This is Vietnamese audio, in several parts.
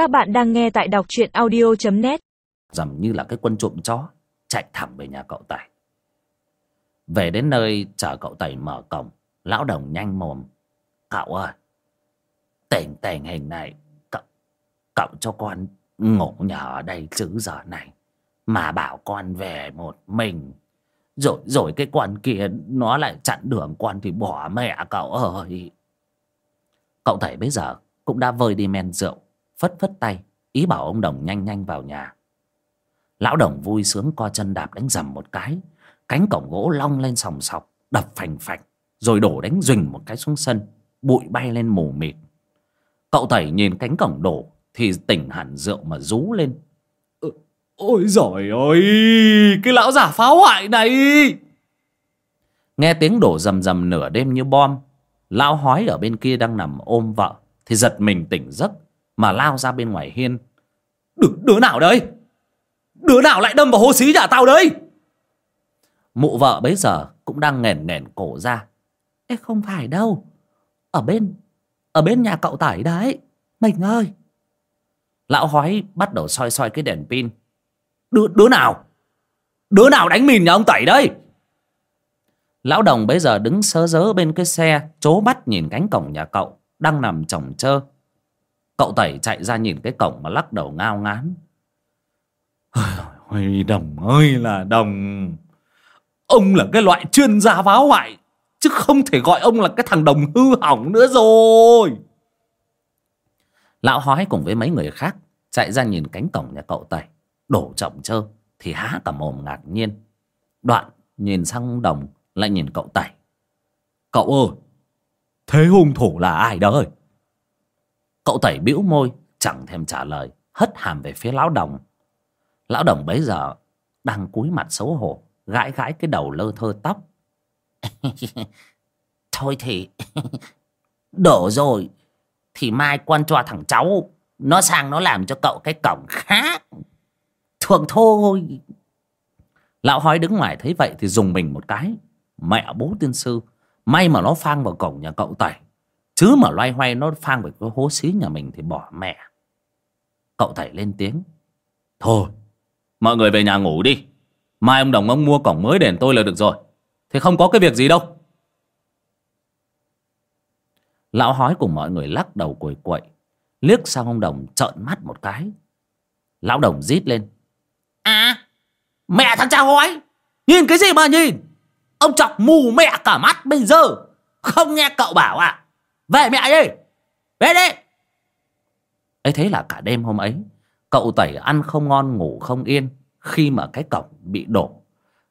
Các bạn đang nghe tại đọc truyện audio.net dầm như là cái quân trộm chó, chạy thẳng về nhà cậu tẩy về đến nơi, chờ cậu tẩy mở cổng, lão đồng nhanh mồm. Cậu ơi tình tình hình này, cậu cậu cho con ngủ nhờ ở đây chứ giờ này, mà bảo con về một mình. Rồi rồi cái con kia, nó lại chặn đường con thì bỏ mẹ cậu ơi. Cậu tẩy bây giờ cũng đã vơi đi men rượu phất phất tay, ý bảo ông đồng nhanh nhanh vào nhà. Lão đồng vui sướng co chân đạp đánh dầm một cái, cánh cổng gỗ long lên sòng sọc, đập phành phạch, rồi đổ đánh rình một cái xuống sân, bụi bay lên mù mịt. Cậu tẩy nhìn cánh cổng đổ, thì tỉnh hẳn rượu mà rú lên. Ôi giỏi ơi, cái lão giả phá hoại này! Nghe tiếng đổ rầm rầm nửa đêm như bom, lão hói ở bên kia đang nằm ôm vợ, thì giật mình tỉnh giấc mà lao ra bên ngoài hiên. Đứa, đứa nào đấy, đứa nào lại đâm vào hố xí nhà tao đấy? Mụ vợ bấy giờ cũng đang nghèn nghèn cổ ra. Ê không phải đâu. Ở bên ở bên nhà cậu tải đấy. Mình ơi. Lão hói bắt đầu soi soi cái đèn pin. Đứa, đứa nào? Đứa nào đánh mìn nhà ông tẩy đấy? Lão đồng bấy giờ đứng sớ rớ bên cái xe chố mắt nhìn cánh cổng nhà cậu đang nằm chồng chơ cậu tẩy chạy ra nhìn cái cổng mà lắc đầu ngao ngán. Ôi đồng ơi là đồng. Ông là cái loại chuyên gia phá hoại, chứ không thể gọi ông là cái thằng đồng hư hỏng nữa rồi. Lão hói cùng với mấy người khác chạy ra nhìn cánh cổng nhà cậu tẩy. Đổ trọng trơ thì há cả mồm ngạc nhiên. Đoạn nhìn sang đồng, lại nhìn cậu tẩy. Cậu ơi, thế hung thủ là ai đời cậu tẩy bĩu môi chẳng thèm trả lời hất hàm về phía lão đồng. Lão đồng bấy giờ đang cúi mặt xấu hổ gãi gãi cái đầu lơ thơ tóc. Thôi thì đổ rồi thì mai quan cho thằng cháu nó sang nó làm cho cậu cái cổng khác. Thường thôi. Lão hói đứng ngoài thấy vậy thì dùng mình một cái. Mẹ bố tiên sư may mà nó phang vào cổng nhà cậu tẩy chứ mà loay hoay nó phang về cái hố xí nhà mình thì bỏ mẹ. Cậu thầy lên tiếng. Thôi, mọi người về nhà ngủ đi. Mai ông đồng ông mua cổng mới đền tôi là được rồi. Thì không có cái việc gì đâu. Lão hói cùng mọi người lắc đầu quầy quậy. Liếc sang ông đồng trợn mắt một cái. Lão đồng rít lên. À mẹ thằng cha hói. Nhìn cái gì mà nhìn? Ông chọc mù mẹ cả mắt bây giờ. Không nghe cậu bảo à? Về mẹ đi. Về đi. Ấy, thế là cả đêm hôm ấy, cậu tẩy ăn không ngon, ngủ không yên. Khi mà cái cổng bị đổ,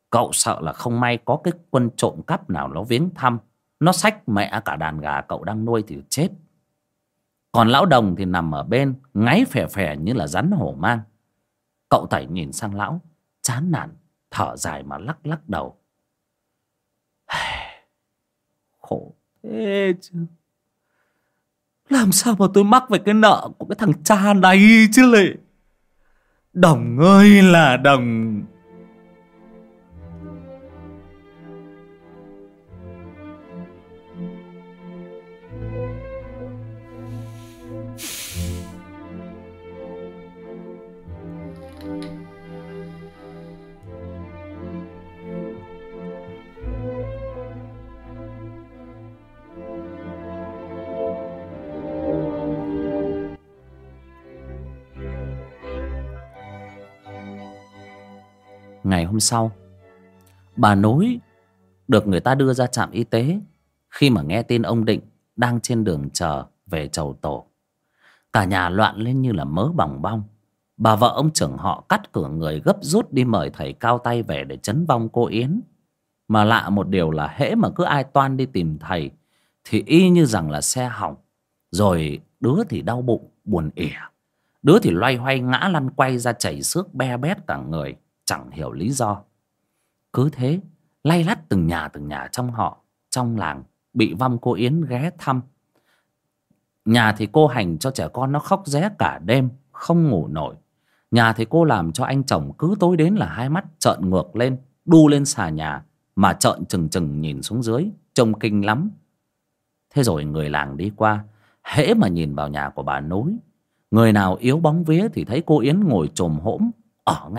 cậu sợ là không may có cái quân trộm cắp nào nó viếng thăm. Nó xách mẹ cả đàn gà cậu đang nuôi thì chết. Còn lão đồng thì nằm ở bên, ngáy phè phè như là rắn hổ mang. Cậu tẩy nhìn sang lão, chán nản, thở dài mà lắc lắc đầu. Khổ thế chứ làm sao mà tôi mắc về cái nợ của cái thằng cha này chứ lệ? Đồng ơi là đồng. Ngày hôm sau. Bà nối được người ta đưa ra trạm y tế khi mà nghe tin ông định đang trên đường chờ về chầu tổ. Cả nhà loạn lên như là mớ bòng bong. Bà vợ ông trưởng họ cắt cửa người gấp rút đi mời thầy cao tay về để chấn vong cô yến. Mà lạ một điều là hễ mà cứ ai toan đi tìm thầy thì y như rằng là xe hỏng, rồi đứa thì đau bụng, buồn ỉa. Đứa thì loay hoay ngã lăn quay ra chảy xước be bét cả người chẳng hiểu lý do. Cứ thế, lay lắt từng nhà từng nhà trong họ, trong làng, bị vong cô yến ghé thăm. Nhà thì cô hành cho trẻ con nó khóc ré cả đêm, không ngủ nổi. Nhà thì cô làm cho anh chồng cứ tối đến là hai mắt trợn ngược lên, đu lên xà nhà mà trợn trừng trừng nhìn xuống dưới, trông kinh lắm. Thế rồi người làng đi qua, hễ mà nhìn vào nhà của bà nối người nào yếu bóng vía thì thấy cô yến ngồi chồm hỗm ở ngay